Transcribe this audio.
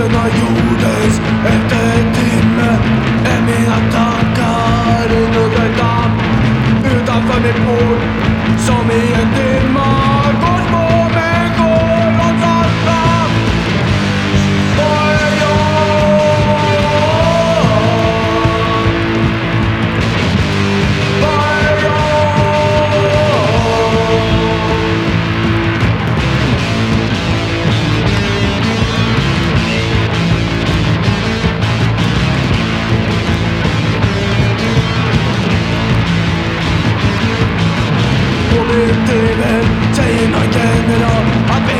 sina jordens Och mitt i väl säger nakennerna att vi snart